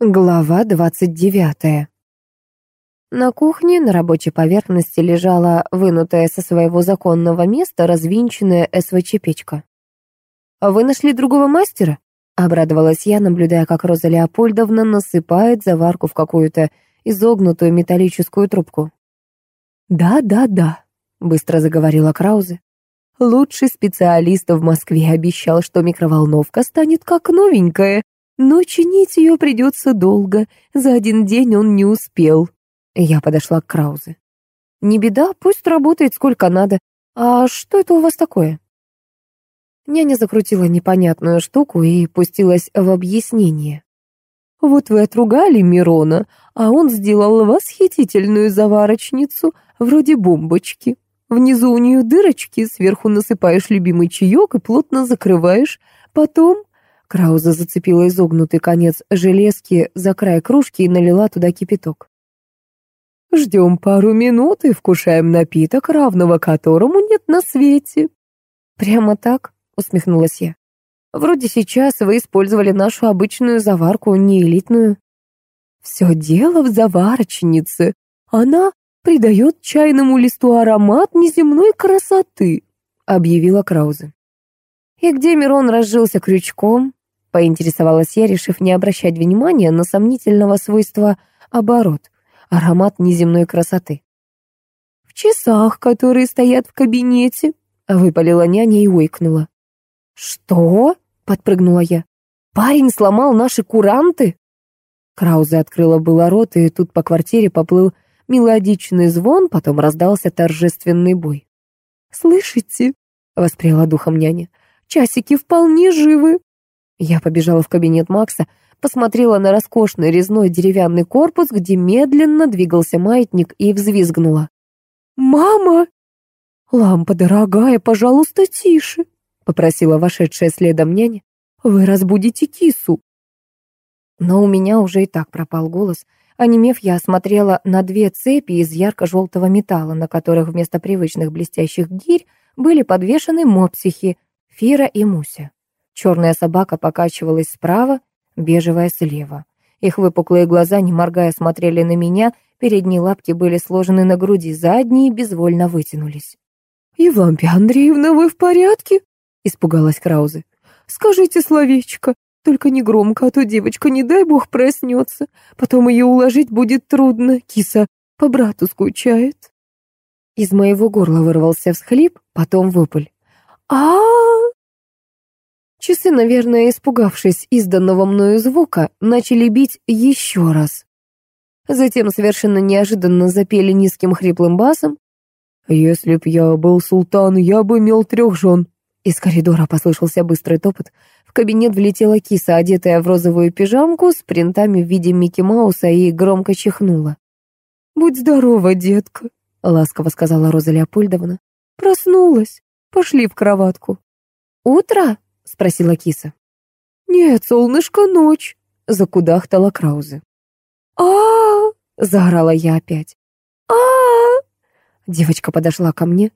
Глава двадцать девятая. На кухне на рабочей поверхности лежала вынутая со своего законного места развинченная СВЧ-печка. «А «Вы нашли другого мастера?» — обрадовалась я, наблюдая, как Роза Леопольдовна насыпает заварку в какую-то изогнутую металлическую трубку. «Да, да, да», — быстро заговорила Краузе. «Лучший специалист в Москве обещал, что микроволновка станет как новенькая, но чинить ее придется долго. За один день он не успел. Я подошла к Краузе. «Не беда, пусть работает сколько надо. А что это у вас такое?» Няня закрутила непонятную штуку и пустилась в объяснение. «Вот вы отругали Мирона, а он сделал восхитительную заварочницу, вроде бомбочки. Внизу у нее дырочки, сверху насыпаешь любимый чаек и плотно закрываешь. Потом Крауза зацепила изогнутый конец железки за край кружки и налила туда кипяток. «Ждем пару минут и вкушаем напиток, равного которому нет на свете». «Прямо так?» — усмехнулась я. «Вроде сейчас вы использовали нашу обычную заварку, не элитную». «Все дело в заварочнице. Она придает чайному листу аромат неземной красоты», — объявила Краузе. «И где Мирон разжился крючком?» — поинтересовалась я, решив не обращать внимания на сомнительного свойства оборот, аромат неземной красоты. «В часах, которые стоят в кабинете», — выпалила няня и ойкнула. «Что?» — подпрыгнула я. «Парень сломал наши куранты?» Краузе открыла было рот, и тут по квартире поплыл мелодичный звон, потом раздался торжественный бой. «Слышите?» — воспряла духом няня. Часики вполне живы. Я побежала в кабинет Макса, посмотрела на роскошный резной деревянный корпус, где медленно двигался маятник и взвизгнула. «Мама!» «Лампа дорогая, пожалуйста, тише», — попросила вошедшая следом няня. «Вы разбудите кису». Но у меня уже и так пропал голос. Онемев, я осмотрела на две цепи из ярко-желтого металла, на которых вместо привычных блестящих гирь были подвешены мопсихи, Фира и Муся. Черная собака покачивалась справа, бежевая слева. Их выпуклые глаза, не моргая, смотрели на меня, передние лапки были сложены на груди, задние безвольно вытянулись. «Евлампия Андреевна, вы в порядке?» — испугалась Краузе. «Скажите словечко, только не громко, а то девочка, не дай бог, проснется. Потом ее уложить будет трудно, киса по брату скучает». Из моего горла вырвался всхлип, потом вопль а Часы, наверное, испугавшись изданного мною звука, начали бить еще раз. Затем совершенно неожиданно запели низким хриплым басом. «Если б я был султан, я бы имел трех жен». Из коридора послышался быстрый топот. В кабинет влетела киса, одетая в розовую пижамку с принтами в виде Микки Мауса, и громко чихнула. «Будь здорова, детка», — ласково сказала Роза Леопольдовна. «Проснулась. Пошли в кроватку». «Утро?» — спросила киса. «Нет, солнышко, ночь», — закудахтала Краузе. а заорала я опять. а Девочка подошла ко мне.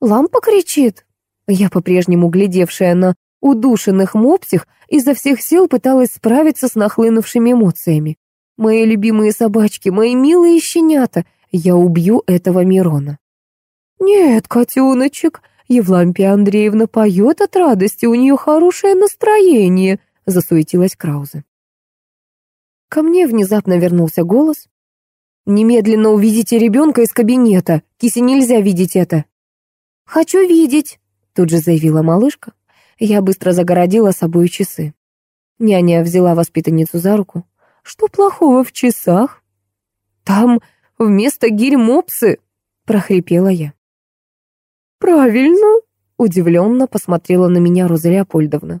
«Лампа кричит!» Я, по-прежнему глядевшая на удушенных мопсих, изо всех сил пыталась справиться с нахлынувшими эмоциями. «Мои любимые собачки, мои милые щенята, я убью этого Мирона». «Нет, котеночек, Евлампия Андреевна поет от радости, у нее хорошее настроение», — засуетилась Краузе. Ко мне внезапно вернулся голос. «Немедленно уведите ребенка из кабинета. Кисе нельзя видеть это». «Хочу видеть», — тут же заявила малышка. Я быстро загородила собой часы. Няня взяла воспитанницу за руку. «Что плохого в часах?» «Там вместо гирь мопсы», — прохрипела я. «Правильно», — удивленно посмотрела на меня Роза Леопольдовна.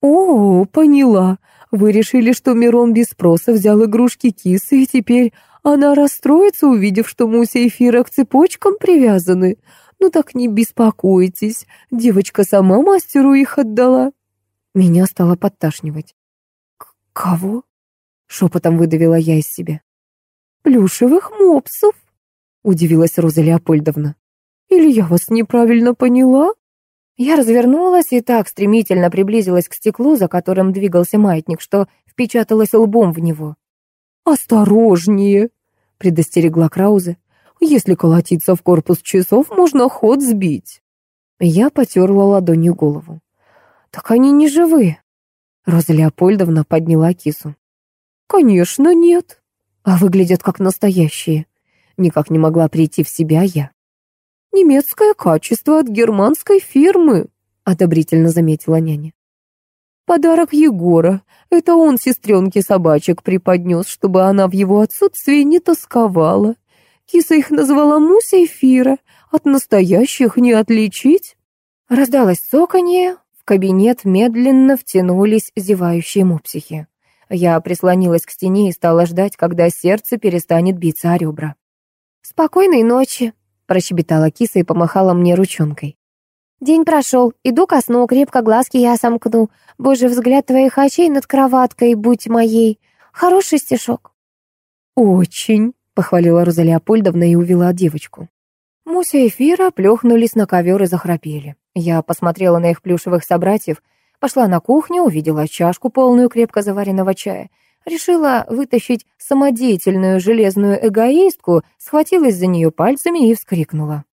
«О, поняла. Вы решили, что Мирон без спроса взял игрушки кисы, и теперь она расстроится, увидев, что Муся и Фира к цепочкам привязаны. Ну так не беспокойтесь, девочка сама мастеру их отдала». Меня стало подташнивать. «Кого?» — шепотом выдавила я из себя. «Плюшевых мопсов», — удивилась Роза Леопольдовна. Или я вас неправильно поняла?» Я развернулась и так стремительно приблизилась к стеклу, за которым двигался маятник, что впечаталась лбом в него. «Осторожнее!» — предостерегла Краузе. «Если колотиться в корпус часов, можно ход сбить». Я потерла ладонью голову. «Так они не живые». Роза Леопольдовна подняла кису. «Конечно нет. А выглядят как настоящие. Никак не могла прийти в себя я. «Немецкое качество от германской фирмы», — одобрительно заметила няня. «Подарок Егора. Это он сестренке собачек преподнес, чтобы она в его отсутствии не тосковала. Киса их назвала Муся и Фира. От настоящих не отличить». Раздалось цоканье, в кабинет медленно втянулись зевающие мопсихи. Я прислонилась к стене и стала ждать, когда сердце перестанет биться о ребра. «Спокойной ночи», — прощебетала киса и помахала мне ручонкой. «День прошел, иду ко сну, крепко глазки я сомкну. Боже, взгляд твоих очей над кроваткой, будь моей. Хороший стишок». «Очень», — похвалила Роза Леопольдовна и увела девочку. Муся и Фира плюхнулись на ковер и захрапели. Я посмотрела на их плюшевых собратьев — Пошла на кухню, увидела чашку, полную крепко заваренного чая. Решила вытащить самодеятельную железную эгоистку, схватилась за нее пальцами и вскрикнула.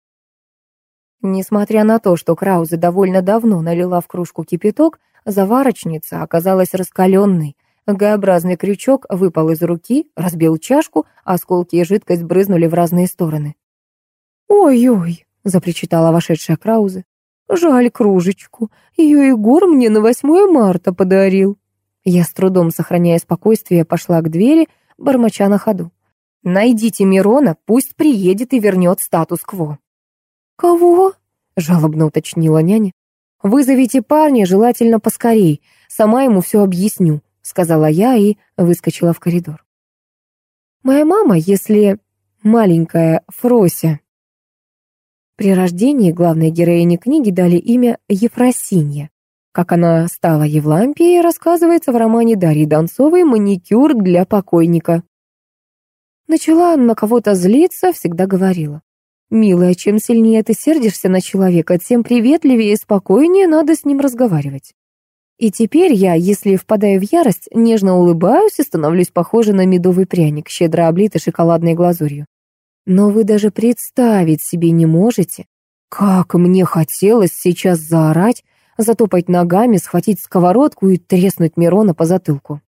Несмотря на то, что Краузе довольно давно налила в кружку кипяток, заварочница оказалась раскаленной. Г-образный крючок выпал из руки, разбил чашку, осколки и жидкость брызнули в разные стороны. «Ой-ой», — запричитала вошедшая Краузе. Жаль кружечку. Ее Егор мне на 8 марта подарил. Я с трудом, сохраняя спокойствие, пошла к двери, бормоча на ходу. «Найдите Мирона, пусть приедет и вернет статус-кво». «Кого?» — жалобно уточнила няня. «Вызовите парня, желательно поскорей. Сама ему все объясню», — сказала я и выскочила в коридор. Моя мама, если маленькая Фрося при рождении главной героине книги дали имя Ефросинья. Как она стала Евлампией, рассказывается в романе Дарьи Донцовой «Маникюр для покойника». Начала на кого-то злиться, всегда говорила. «Милая, чем сильнее ты сердишься на человека, тем приветливее и спокойнее надо с ним разговаривать». И теперь я, если впадаю в ярость, нежно улыбаюсь и становлюсь похожа на медовый пряник, щедро облитый шоколадной глазурью. Но вы даже представить себе не можете, как мне хотелось сейчас заорать, затопать ногами, схватить сковородку и треснуть Мирона по затылку.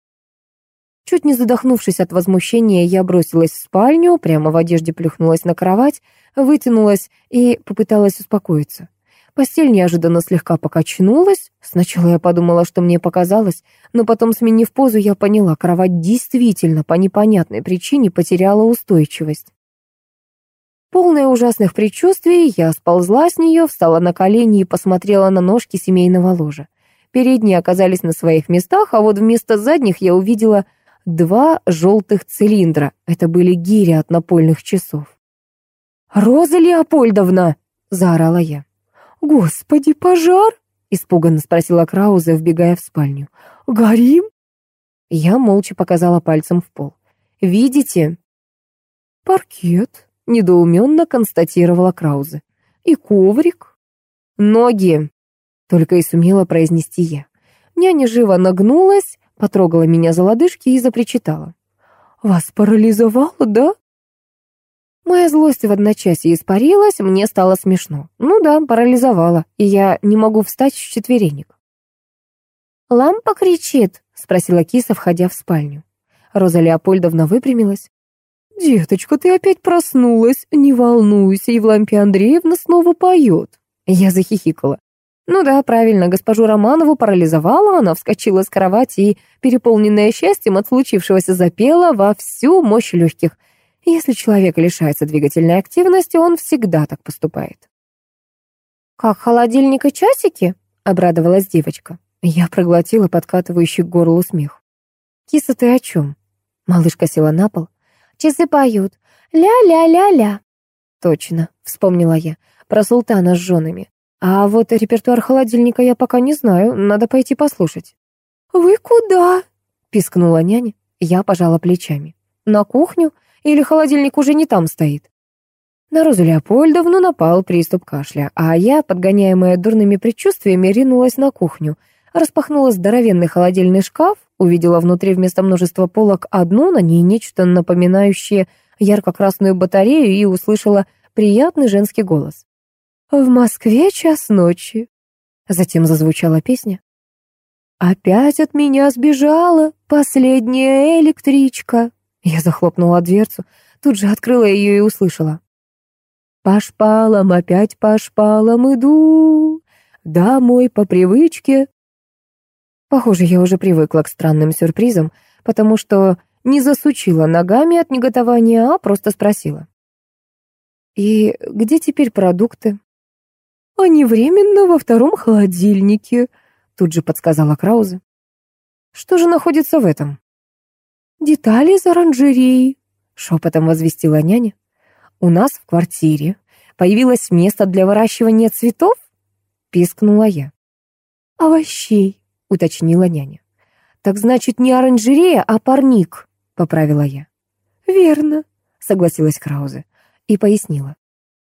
Чуть не задохнувшись от возмущения, я бросилась в спальню, прямо в одежде плюхнулась на кровать, вытянулась и попыталась успокоиться. Постель неожиданно слегка покачнулась. Сначала я подумала, что мне показалось, но потом, сменив позу, я поняла, кровать действительно по непонятной причине потеряла устойчивость. Полная ужасных предчувствий, я сползла с нее, встала на колени и посмотрела на ножки семейного ложа. Передние оказались на своих местах, а вот вместо задних я увидела два желтых цилиндра. Это были гири от напольных часов. «Роза Леопольдовна!» — заорала я. «Господи, пожар!» — испуганно спросила Крауза, вбегая в спальню. «Горим?» Я молча показала пальцем в пол. «Видите?» «Паркет», недоуменно констатировала Краузе. «И коврик?» «Ноги!» — только и сумела произнести я. Няня живо нагнулась, потрогала меня за лодыжки и запричитала. «Вас парализовало, да?» Моя злость в одночасье испарилась, мне стало смешно. Ну да, парализовала, и я не могу встать с четверенек. «Лампа кричит?» — спросила киса, входя в спальню. Роза Леопольдовна выпрямилась. «Деточка, ты опять проснулась. Не волнуйся, Евлампия Андреевна снова поет». Я захихикала. Ну да, правильно, госпожу Романову парализовала, она вскочила с кровати и, переполненная счастьем от случившегося, запела во всю мощь легких. Если человек лишается двигательной активности, он всегда так поступает. «Как холодильник и часики?» — обрадовалась девочка. Я проглотила подкатывающий к горлу смех. «Киса, ты о чем?» Малышка села на пол. Часы поют. Ля-ля-ля-ля. Точно, вспомнила я. Про султана с женами. А вот репертуар холодильника я пока не знаю. Надо пойти послушать. «Вы куда?» — пискнула няня. Я пожала плечами. «На кухню? Или холодильник уже не там стоит?» На Розу Леопольдовну напал приступ кашля, а я, подгоняемая дурными предчувствиями, ринулась на кухню, распахнула здоровенный холодильный шкаф, Увидела внутри вместо множества полок одну, на ней нечто напоминающее ярко-красную батарею и услышала приятный женский голос. «В Москве час ночи». Затем зазвучала песня. «Опять от меня сбежала последняя электричка». Я захлопнула дверцу, тут же открыла ее и услышала. «По шпалам, опять по шпалам иду, домой по привычке». Похоже, я уже привыкла к странным сюрпризам, потому что не засучила ногами от неготования, а просто спросила. «И где теперь продукты?» «Они временно во втором холодильнике», тут же подсказала Краузе. «Что же находится в этом?» «Детали из оранжереи», — шепотом возвестила няня. «У нас в квартире появилось место для выращивания цветов?» — пискнула я. «Овощей», — уточнила няня. «Так значит, не оранжерея, а парник», — поправила я. «Верно», — согласилась Краузе и пояснила.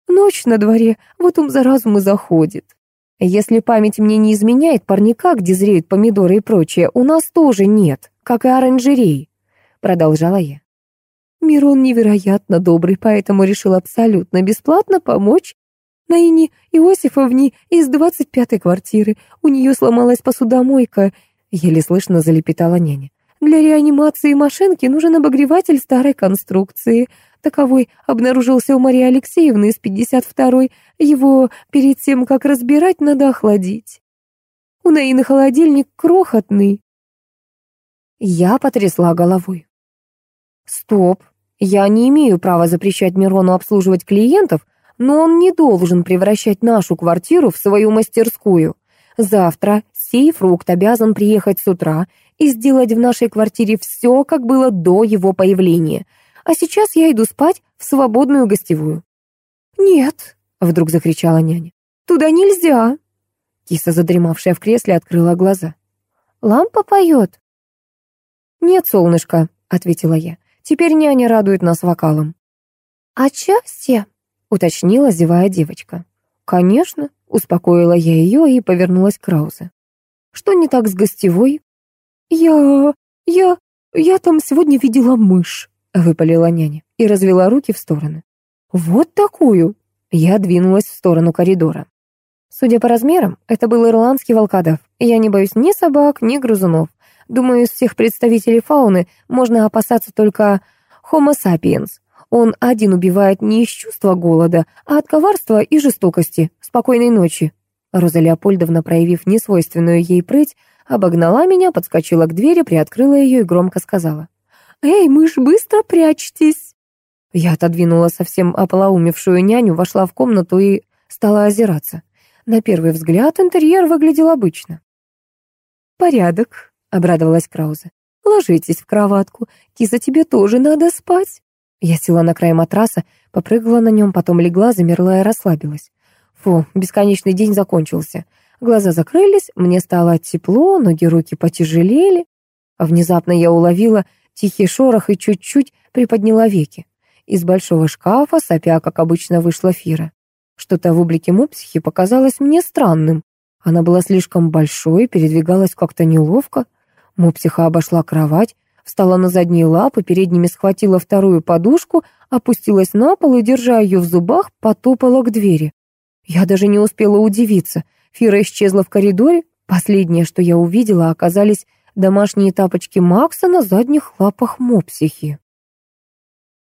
«Ночь на дворе, вот ум за разум и заходит. Если память мне не изменяет, парника, где зреют помидоры и прочее, у нас тоже нет, как и оранжерей, продолжала я. Мирон невероятно добрый, поэтому решил абсолютно бесплатно помочь Наине Иосифовне из двадцать пятой квартиры. У нее сломалась посудомойка, еле слышно залепетала няня. Для реанимации машинки нужен обогреватель старой конструкции. Таковой обнаружился у Марии Алексеевны из 52-й. Его перед тем, как разбирать, надо охладить. У Наины холодильник крохотный. Я потрясла головой. Стоп, я не имею права запрещать Мирону обслуживать клиентов, но он не должен превращать нашу квартиру в свою мастерскую. Завтра сей фрукт обязан приехать с утра и сделать в нашей квартире все, как было до его появления. А сейчас я иду спать в свободную гостевую». «Нет», — вдруг закричала няня, — «туда нельзя». Киса, задремавшая в кресле, открыла глаза. «Лампа поет». «Нет, солнышко», — ответила я. «Теперь няня радует нас вокалом». «А счастье?» — уточнила, зевая девочка. «Конечно», — успокоила я ее и повернулась к Краузе. «Что не так с гостевой?» «Я... я... я там сегодня видела мышь», — выпалила няня и развела руки в стороны. «Вот такую!» Я двинулась в сторону коридора. Судя по размерам, это был ирландский волкодав. Я не боюсь ни собак, ни грызунов. Думаю, из всех представителей фауны можно опасаться только Homo sapiens. Он один убивает не из чувства голода, а от коварства и жестокости. Спокойной ночи. Роза Леопольдовна, проявив несвойственную ей прыть, обогнала меня, подскочила к двери, приоткрыла ее и громко сказала. «Эй, мышь, быстро прячьтесь!» Я отодвинула совсем ополоумевшую няню, вошла в комнату и стала озираться. На первый взгляд интерьер выглядел обычно. «Порядок», — обрадовалась Краузе. «Ложитесь в кроватку. Киса, тебе тоже надо спать». Я села на край матраса, попрыгала на нем, потом легла, замерла и расслабилась. Фу, бесконечный день закончился. Глаза закрылись, мне стало тепло, ноги руки потяжелели. А внезапно я уловила тихий шорох и чуть-чуть приподняла веки. Из большого шкафа, сопя, как обычно, вышла Фира. Что-то в облике мопсихи показалось мне странным. Она была слишком большой, передвигалась как-то неловко. Мопсиха обошла кровать, встала на задние лапы, передними схватила вторую подушку, опустилась на пол и, держа ее в зубах, потопала к двери. Я даже не успела удивиться. Фира исчезла в коридоре. Последнее, что я увидела, оказались домашние тапочки Макса на задних лапах мопсихи.